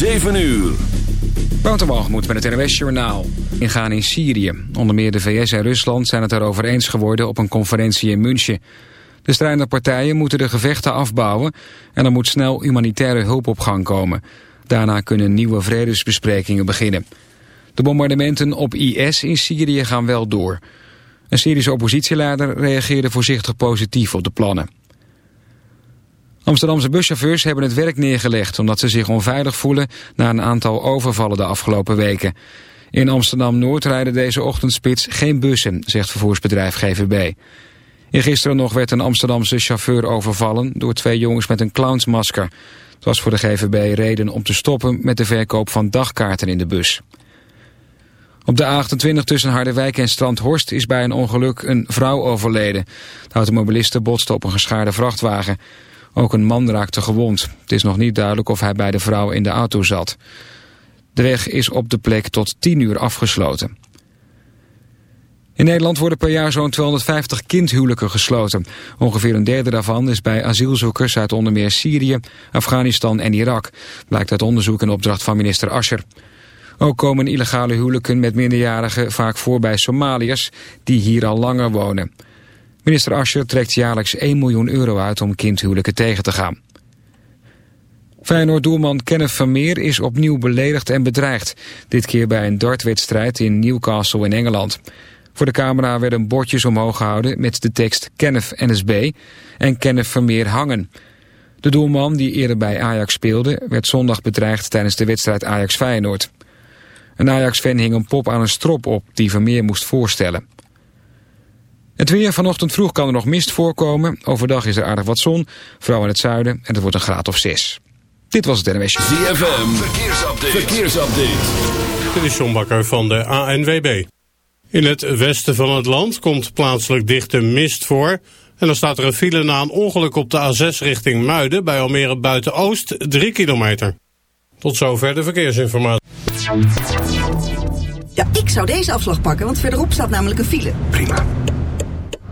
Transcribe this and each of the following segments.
7 uur. moet met het NWS Journaal. Ingaan in Syrië. Onder meer de VS en Rusland zijn het erover eens geworden op een conferentie in München. De strijdende partijen moeten de gevechten afbouwen... en er moet snel humanitaire hulp op gang komen. Daarna kunnen nieuwe vredesbesprekingen beginnen. De bombardementen op IS in Syrië gaan wel door. Een Syrische oppositieleider reageerde voorzichtig positief op de plannen. Amsterdamse buschauffeurs hebben het werk neergelegd... omdat ze zich onveilig voelen na een aantal overvallen de afgelopen weken. In Amsterdam-Noord rijden deze ochtendspits geen bussen, zegt vervoersbedrijf GVB. Gisteren nog werd een Amsterdamse chauffeur overvallen... door twee jongens met een clownsmasker. Het was voor de GVB reden om te stoppen met de verkoop van dagkaarten in de bus. Op de A28 tussen Harderwijk en Strandhorst is bij een ongeluk een vrouw overleden. De automobiliste botste op een geschaarde vrachtwagen. Ook een man raakte gewond. Het is nog niet duidelijk of hij bij de vrouw in de auto zat. De weg is op de plek tot 10 uur afgesloten. In Nederland worden per jaar zo'n 250 kindhuwelijken gesloten. Ongeveer een derde daarvan is bij asielzoekers uit onder meer Syrië, Afghanistan en Irak. Blijkt uit onderzoek en opdracht van minister Ascher. Ook komen illegale huwelijken met minderjarigen vaak voor bij Somaliërs die hier al langer wonen. Minister Ascher trekt jaarlijks 1 miljoen euro uit om kindhuwelijken tegen te gaan. Feyenoord-doelman Kenneth Vermeer is opnieuw beledigd en bedreigd. Dit keer bij een dartwedstrijd in Newcastle in Engeland. Voor de camera werden bordjes omhoog gehouden met de tekst Kenneth NSB en Kenneth Vermeer hangen. De doelman, die eerder bij Ajax speelde, werd zondag bedreigd tijdens de wedstrijd Ajax-Feyenoord. Een Ajax-fan hing een pop aan een strop op die Vermeer moest voorstellen. Het weer vanochtend vroeg kan er nog mist voorkomen. Overdag is er aardig wat zon, vooral in het zuiden, en het wordt een graad of 6. Dit was het NWS. ZFM, verkeersupdate. verkeersupdate. Dit is John Bakker van de ANWB. In het westen van het land komt plaatselijk dichte mist voor... en dan staat er een file na een ongeluk op de A6 richting Muiden... bij Almere Buiten-Oost, 3 kilometer. Tot zover de verkeersinformatie. Ja, ik zou deze afslag pakken, want verderop staat namelijk een file. Prima.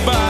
goodbye.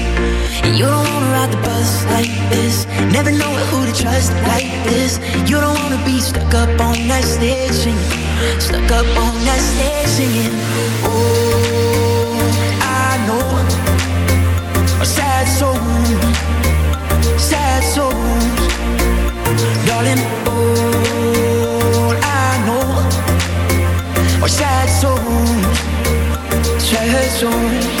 You don't wanna ride the bus like this. Never know who to trust like this. You don't wanna be stuck up on that stage singing. Stuck up on that stage singing. Oh, I know a sad soul, sad souls, darling. All I know are sad souls, sad souls.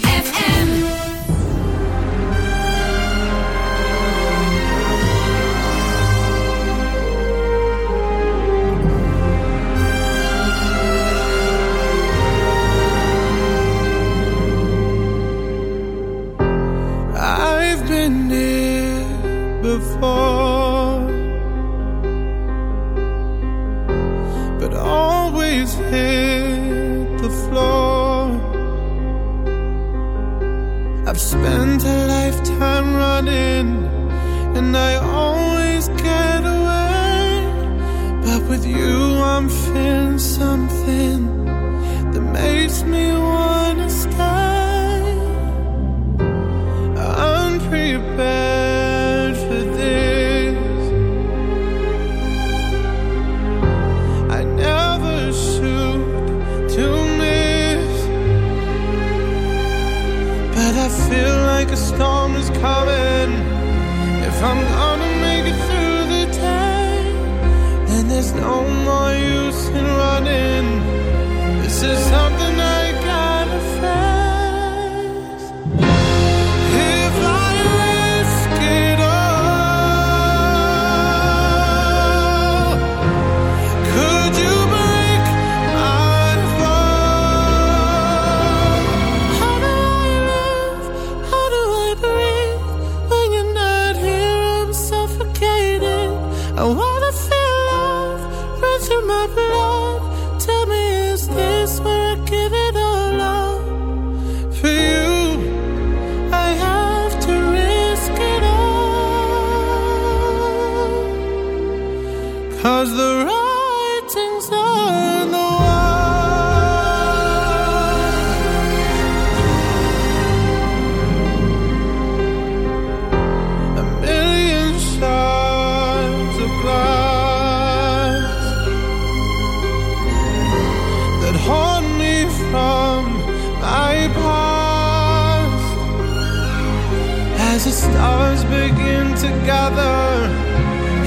together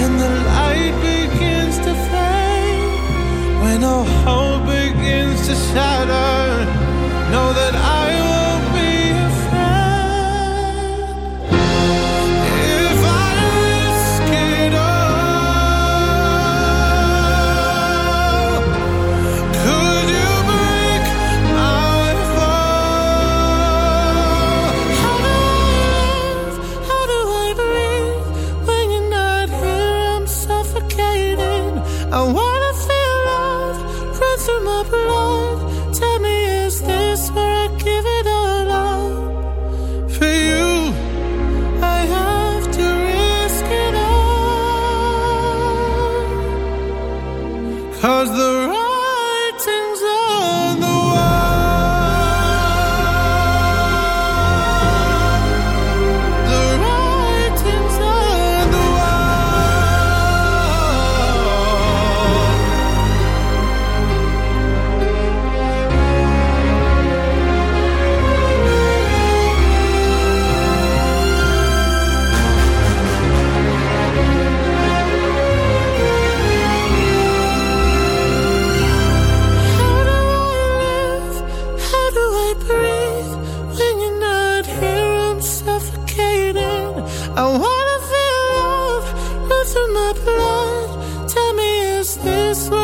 and the light begins to fade. When our hope begins to shatter I wanna feel love, love through my blood. Tell me, is this what?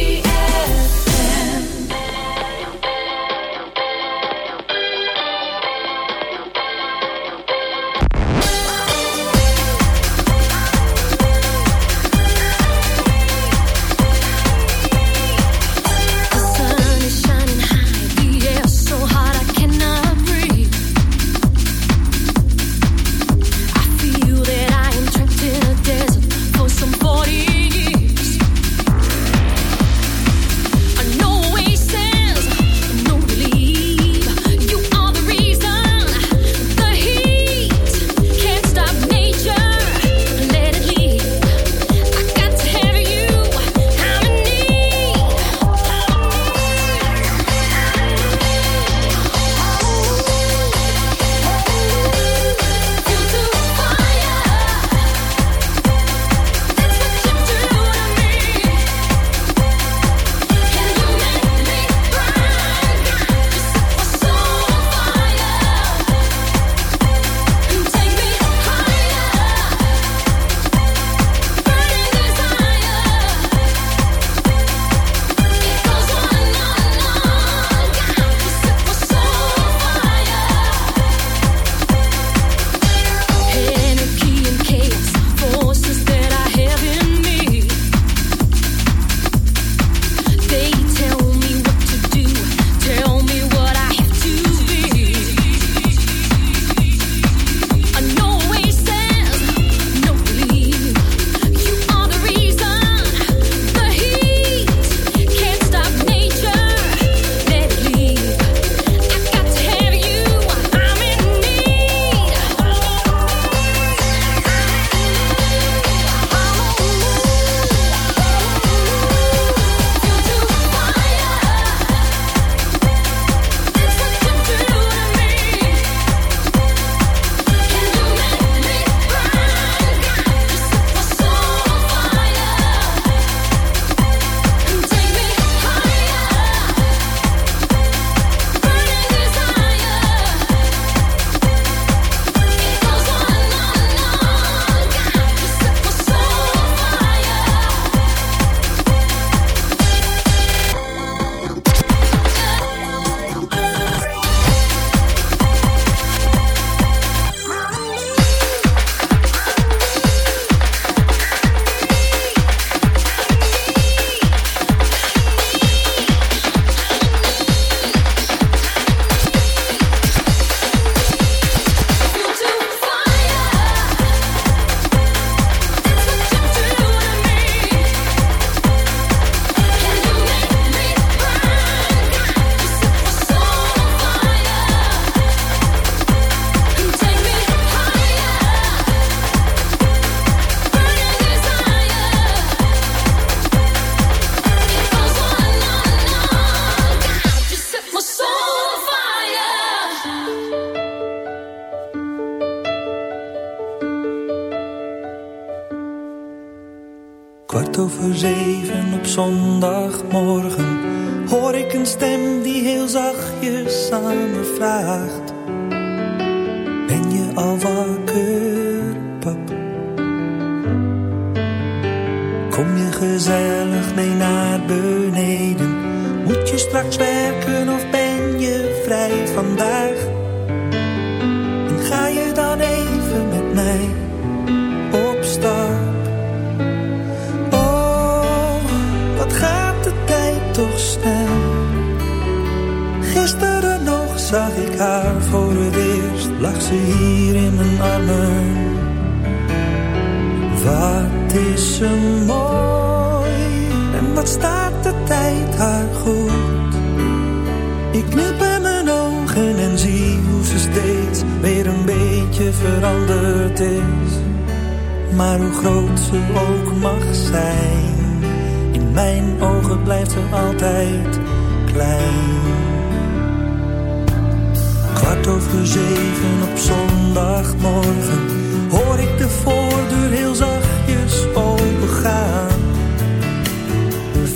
kwart over zeven op zondagmorgen Hoor ik de voordeur heel zachtjes opengaan.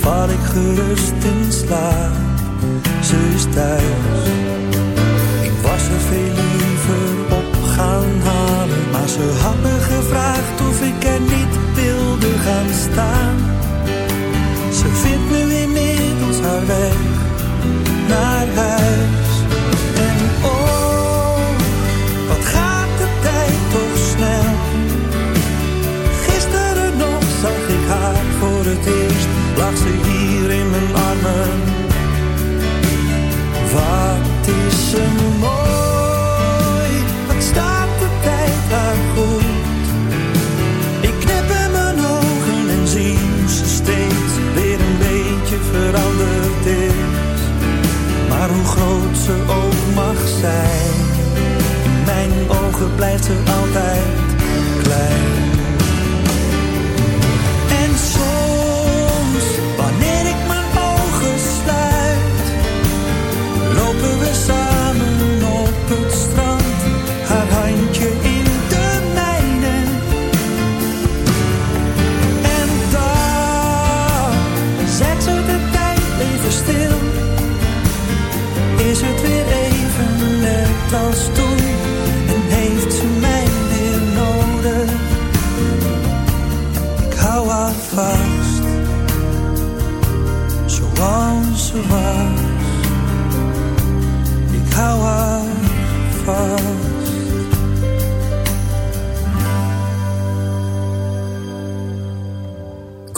Val ik gerust in slaap, ze is thuis. donker blijft er